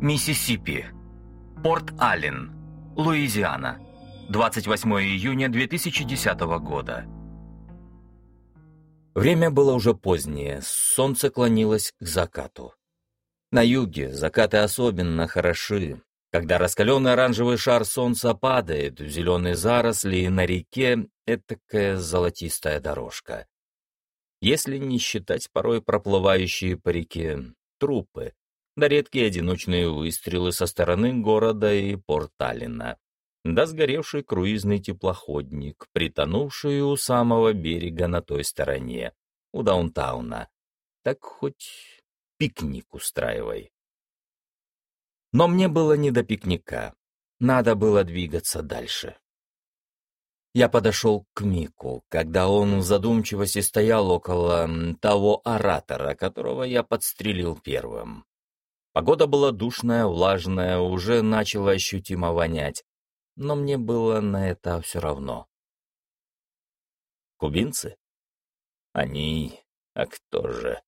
Миссисипи. Порт-Аллен. Луизиана. 28 июня 2010 года. Время было уже позднее, солнце клонилось к закату. На юге закаты особенно хороши, когда раскаленный оранжевый шар солнца падает в зеленые заросли, и на реке этакая золотистая дорожка. Если не считать порой проплывающие по реке трупы, да редкие одиночные выстрелы со стороны города и Порталина, да сгоревший круизный теплоходник, притонувший у самого берега на той стороне, у даунтауна. Так хоть пикник устраивай. Но мне было не до пикника. Надо было двигаться дальше. Я подошел к Мику, когда он в задумчивости стоял около того оратора, которого я подстрелил первым. Погода была душная, влажная, уже начала ощутимо вонять, но мне было на это все равно. Кубинцы? Они... А кто же?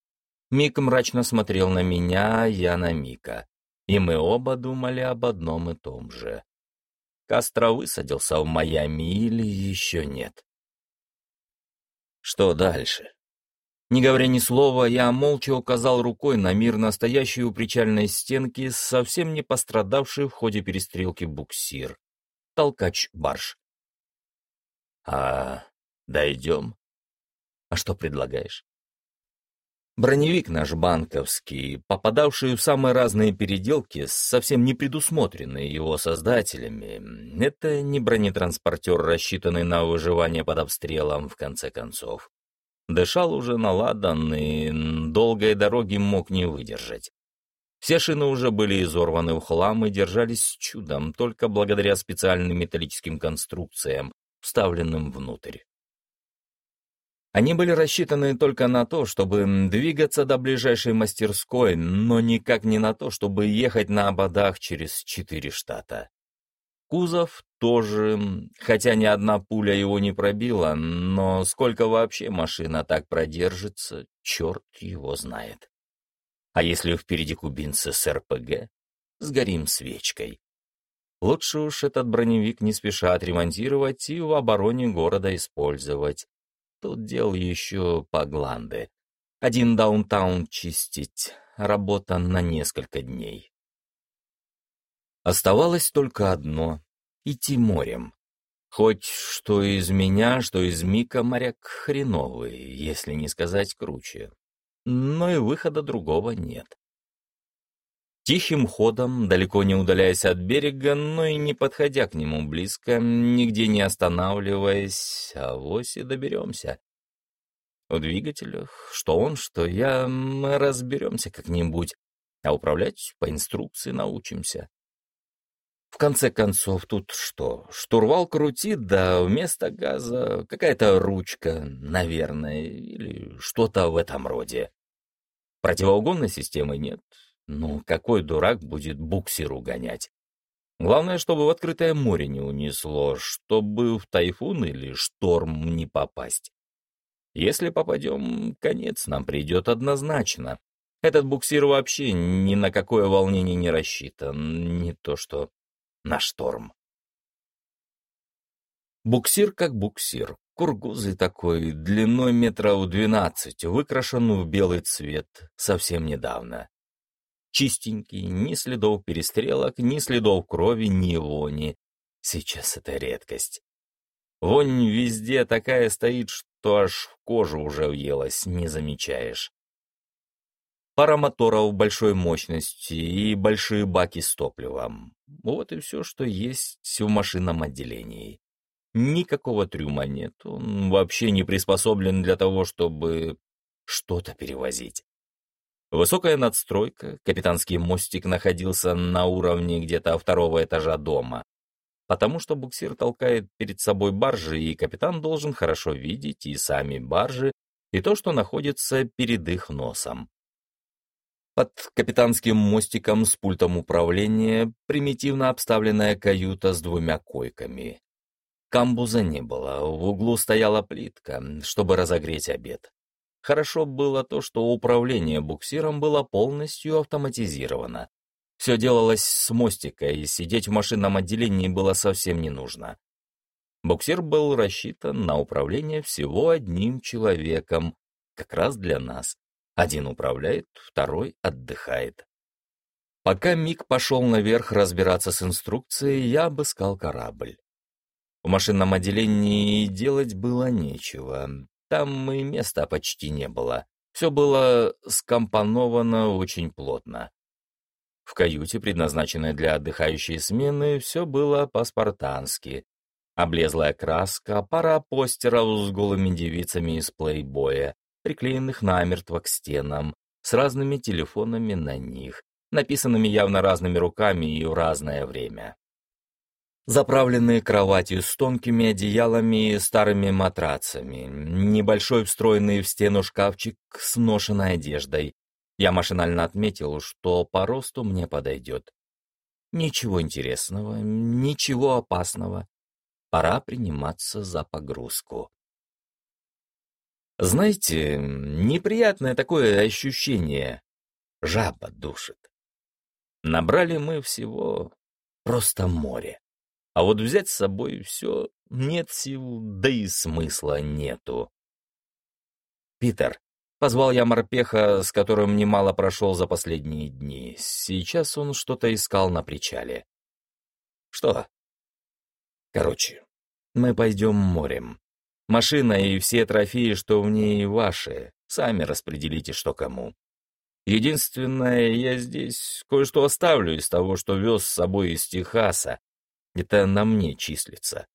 Мик мрачно смотрел на меня, я на Мика. И мы оба думали об одном и том же. Кастро высадился в Майами или еще нет? Что дальше? Не говоря ни слова, я молча указал рукой на мир настоящую у причальной стенки, совсем не пострадавший в ходе перестрелки буксир. Толкач-барж. «А дойдем?» «А что предлагаешь?» Броневик наш банковский, попадавший в самые разные переделки, совсем не предусмотренные его создателями, это не бронетранспортер, рассчитанный на выживание под обстрелом, в конце концов. Дышал уже наладан и долгой дороги мог не выдержать. Все шины уже были изорваны в хлам и держались чудом, только благодаря специальным металлическим конструкциям, вставленным внутрь. Они были рассчитаны только на то, чтобы двигаться до ближайшей мастерской, но никак не на то, чтобы ехать на ободах через четыре штата. Кузов тоже, хотя ни одна пуля его не пробила, но сколько вообще машина так продержится, черт его знает. А если впереди кубинцы с РПГ, сгорим свечкой. Лучше уж этот броневик не спеша отремонтировать и в обороне города использовать. Тут дел еще по гланды. Один даунтаун чистить, работа на несколько дней. Оставалось только одно — идти морем. Хоть что из меня, что из Мика моряк хреновый, если не сказать круче. Но и выхода другого нет. Тихим ходом, далеко не удаляясь от берега, но и не подходя к нему близко, нигде не останавливаясь, а вось и доберемся. В двигателях, что он, что я, мы разберемся как-нибудь, а управлять по инструкции научимся. В конце концов, тут что, штурвал крутит, да вместо газа какая-то ручка, наверное, или что-то в этом роде. Противоугонной системы нет, ну, какой дурак будет буксиру гонять? Главное, чтобы в открытое море не унесло, чтобы в тайфун или шторм не попасть. Если попадем, конец нам придет однозначно. Этот буксир вообще ни на какое волнение не рассчитан, не то что на шторм. Буксир как буксир, кургузый такой, длиной метров двенадцать, выкрашен в белый цвет совсем недавно. Чистенький, ни следов перестрелок, ни следов крови, ни вони. Сейчас это редкость. Вонь везде такая стоит, что аж в кожу уже въелась, не замечаешь. Пара моторов большой мощности и большие баки с топливом. Вот и все, что есть в машинном отделении. Никакого трюма нет, он вообще не приспособлен для того, чтобы что-то перевозить. Высокая надстройка, капитанский мостик находился на уровне где-то второго этажа дома, потому что буксир толкает перед собой баржи, и капитан должен хорошо видеть и сами баржи, и то, что находится перед их носом. Под капитанским мостиком с пультом управления примитивно обставленная каюта с двумя койками. Камбуза не было, в углу стояла плитка, чтобы разогреть обед. Хорошо было то, что управление буксиром было полностью автоматизировано. Все делалось с мостика, и сидеть в машинном отделении было совсем не нужно. Буксир был рассчитан на управление всего одним человеком, как раз для нас. Один управляет, второй отдыхает. Пока Мик пошел наверх разбираться с инструкцией, я обыскал корабль. В машинном отделении делать было нечего. Там и места почти не было. Все было скомпоновано очень плотно. В каюте, предназначенной для отдыхающей смены, все было по-спартански. Облезлая краска, пара постеров с голыми девицами из плейбоя, приклеенных намертво к стенам, с разными телефонами на них, написанными явно разными руками и в разное время. Заправленные кроватью с тонкими одеялами и старыми матрацами, небольшой встроенный в стену шкафчик с ношенной одеждой. Я машинально отметил, что по росту мне подойдет. Ничего интересного, ничего опасного. Пора приниматься за погрузку. Знаете, неприятное такое ощущение. Жаба душит. Набрали мы всего просто море. А вот взять с собой все нет сил, да и смысла нету. «Питер», — позвал я морпеха, с которым немало прошел за последние дни. Сейчас он что-то искал на причале. «Что?» «Короче, мы пойдем морем. Машина и все трофеи, что в ней ваши, сами распределите, что кому. Единственное, я здесь кое-что оставлю из того, что вез с собой из Техаса. Это на мне числится.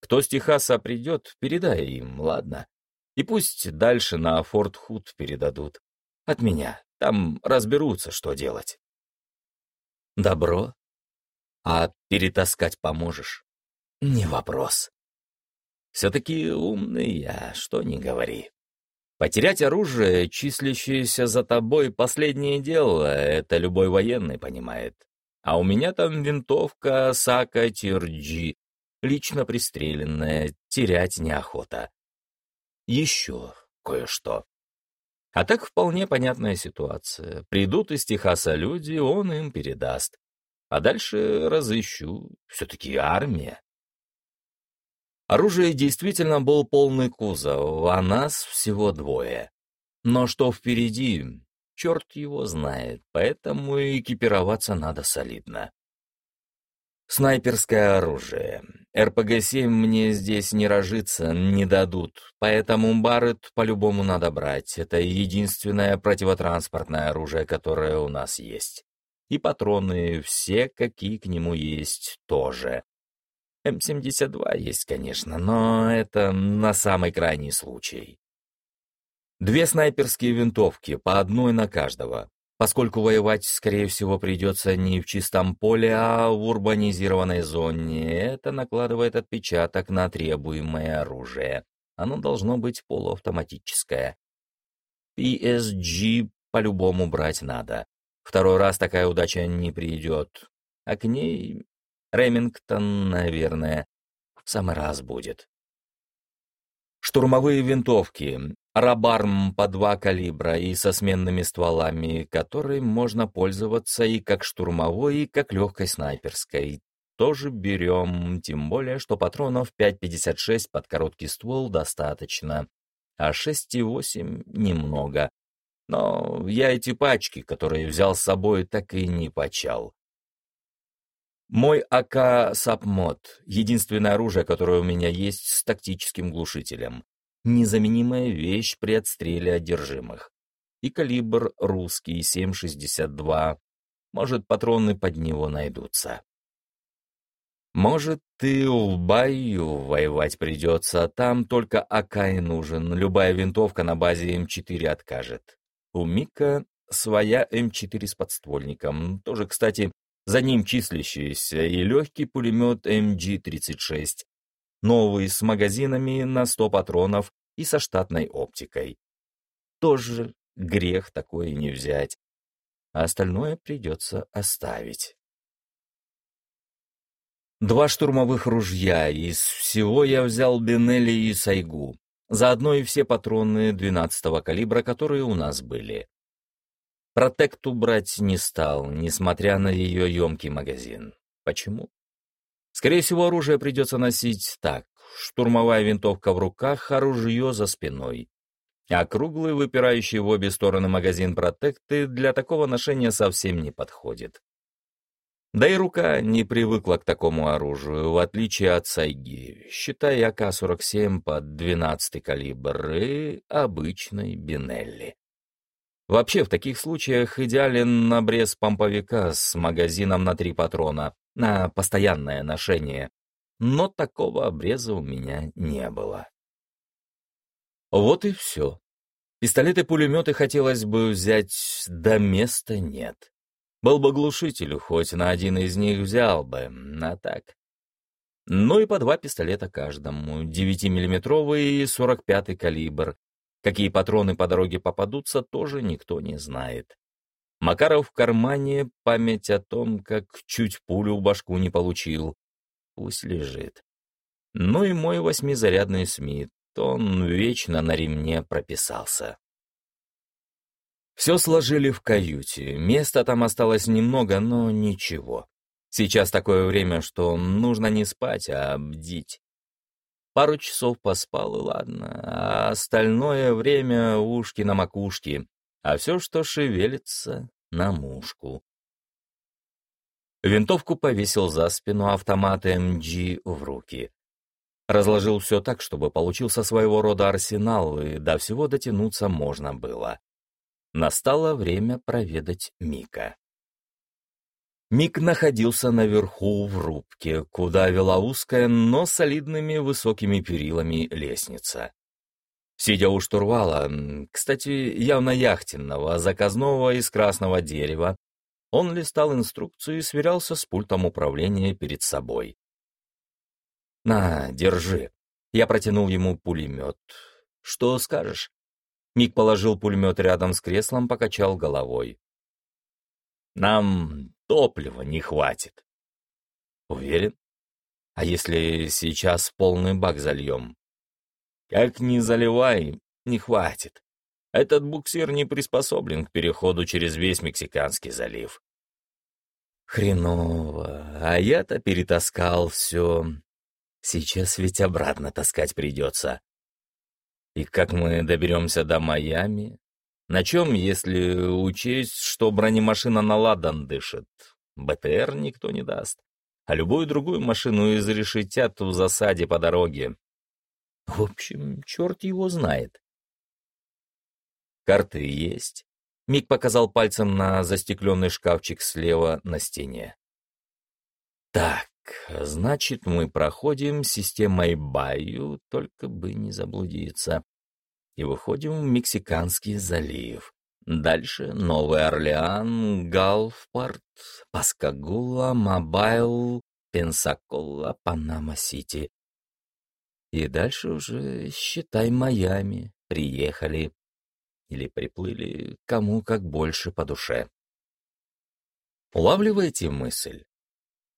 Кто с Техаса придет, передай им, ладно? И пусть дальше на Форт Худ передадут. От меня. Там разберутся, что делать. Добро. А перетаскать поможешь? Не вопрос. Все-таки умный я, что не говори. Потерять оружие, числящееся за тобой, последнее дело, это любой военный понимает. А у меня там винтовка Сака Тирджи, лично пристреленная, терять неохота. Еще кое-что. А так вполне понятная ситуация. Придут из Техаса люди, он им передаст. А дальше разыщу. Все-таки армия. Оружие действительно был полный кузов, а нас всего двое. Но что впереди, черт его знает, поэтому экипироваться надо солидно. Снайперское оружие. РПГ-7 мне здесь не рожится, не дадут, поэтому Барретт по-любому надо брать. Это единственное противотранспортное оружие, которое у нас есть. И патроны, все, какие к нему есть, тоже. М-72 есть, конечно, но это на самый крайний случай. Две снайперские винтовки, по одной на каждого, поскольку воевать, скорее всего, придется не в чистом поле, а в урбанизированной зоне. Это накладывает отпечаток на требуемое оружие. Оно должно быть полуавтоматическое. PSG по-любому брать надо. Второй раз такая удача не придет, а к ней Ремингтон, наверное, в самый раз будет. Штурмовые винтовки, Рабарм по два калибра и со сменными стволами, которой можно пользоваться и как штурмовой, и как легкой снайперской. Тоже берем, тем более, что патронов 5,56 под короткий ствол достаточно, а 6,8 немного. Но я эти пачки, которые взял с собой, так и не почал. Мой АК Сапмод — единственное оружие, которое у меня есть с тактическим глушителем. Незаменимая вещь при отстреле одержимых. И калибр русский 7,62. Может, патроны под него найдутся. Может, ты в бою воевать придется, там только АК и нужен. Любая винтовка на базе М4 откажет. У Мика своя М4 с подствольником. Тоже, кстати, за ним числящийся и легкий пулемет МГ-36, новый с магазинами на 100 патронов и со штатной оптикой. Тоже грех такое не взять, а остальное придется оставить. Два штурмовых ружья, из всего я взял Бенелли и Сайгу, заодно и все патроны 12-го калибра, которые у нас были. Протекту брать не стал, несмотря на ее емкий магазин. Почему? Скорее всего, оружие придется носить так. Штурмовая винтовка в руках, оружие за спиной. А круглый, выпирающий в обе стороны магазин протекты для такого ношения совсем не подходит. Да и рука не привыкла к такому оружию, в отличие от Сайги, считая АК-47 под 12 калибр и обычной Бинелли. Вообще, в таких случаях идеален обрез помповика с магазином на три патрона, на постоянное ношение. Но такого обреза у меня не было. Вот и все. Пистолеты-пулеметы хотелось бы взять, да места нет. Был бы глушитель, хоть на один из них взял бы, а так. Ну и по два пистолета каждому, 9-миллиметровый и 45-й калибр, Какие патроны по дороге попадутся, тоже никто не знает. Макаров в кармане память о том, как чуть пулю в башку не получил. Пусть лежит. Ну и мой восьмизарядный Смит, он вечно на ремне прописался. Все сложили в каюте. Места там осталось немного, но ничего. Сейчас такое время, что нужно не спать, а бдить. Пару часов поспал, и ладно, а остальное время ушки на макушке, а все, что шевелится, на мушку. Винтовку повесил за спину автомата МГ в руки. Разложил все так, чтобы получился своего рода арсенал, и до всего дотянуться можно было. Настало время проведать Мика. Мик находился наверху в рубке, куда вела узкая, но солидными высокими перилами лестница. Сидя у штурвала, кстати, явно яхтенного, заказного из красного дерева, он листал инструкцию и сверялся с пультом управления перед собой. «На, держи». Я протянул ему пулемет. «Что скажешь?» Мик положил пулемет рядом с креслом, покачал головой. «Нам Топлива не хватит. Уверен? А если сейчас полный бак зальем? Как ни заливай, не хватит. Этот буксир не приспособлен к переходу через весь Мексиканский залив. Хреново, а я-то перетаскал все. Сейчас ведь обратно таскать придется. И как мы доберемся до Майами, на чем, если учесть, что бронемашина на ладан дышит? БТР никто не даст. А любую другую машину изрешетят в засаде по дороге. В общем, черт его знает. Карты есть. Мик показал пальцем на застекленный шкафчик слева на стене. Так, значит, мы проходим системой Баю, только бы не заблудиться и выходим в Мексиканский залив. Дальше Новый Орлеан, Галфпорт, Паскагула, Мобайл, Пенсакола, Панама-Сити. И дальше уже, считай, Майами. Приехали. Или приплыли, кому как больше по душе. Улавливаете мысль?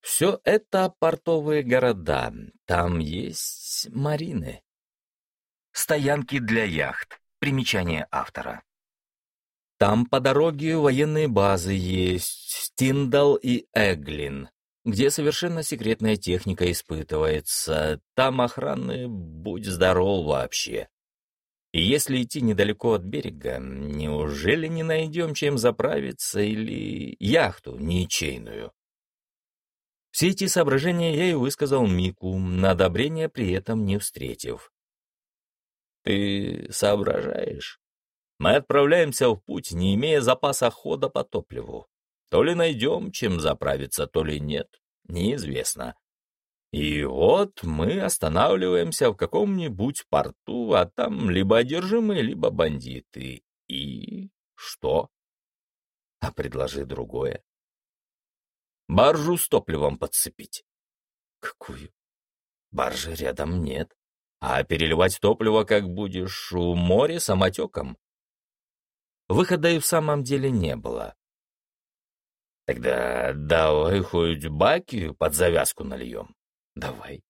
Все это портовые города. Там есть марины. Стоянки для яхт. Примечание автора. Там по дороге военные базы есть, Тиндал и Эглин, где совершенно секретная техника испытывается. Там охраны будь здоров вообще. И если идти недалеко от берега, неужели не найдем чем заправиться или яхту ничейную? Все эти соображения я и высказал Мику, на одобрение при этом не встретив. Ты соображаешь? Мы отправляемся в путь, не имея запаса хода по топливу. То ли найдем, чем заправиться, то ли нет, неизвестно. И вот мы останавливаемся в каком-нибудь порту, а там либо одержимые, либо бандиты. И что? А предложи другое. Баржу с топливом подцепить. Какую? Баржи рядом нет. А переливать топливо как будешь у моря самотеком. Выхода и в самом деле не было. Тогда давай хоть баки под завязку нальем. Давай.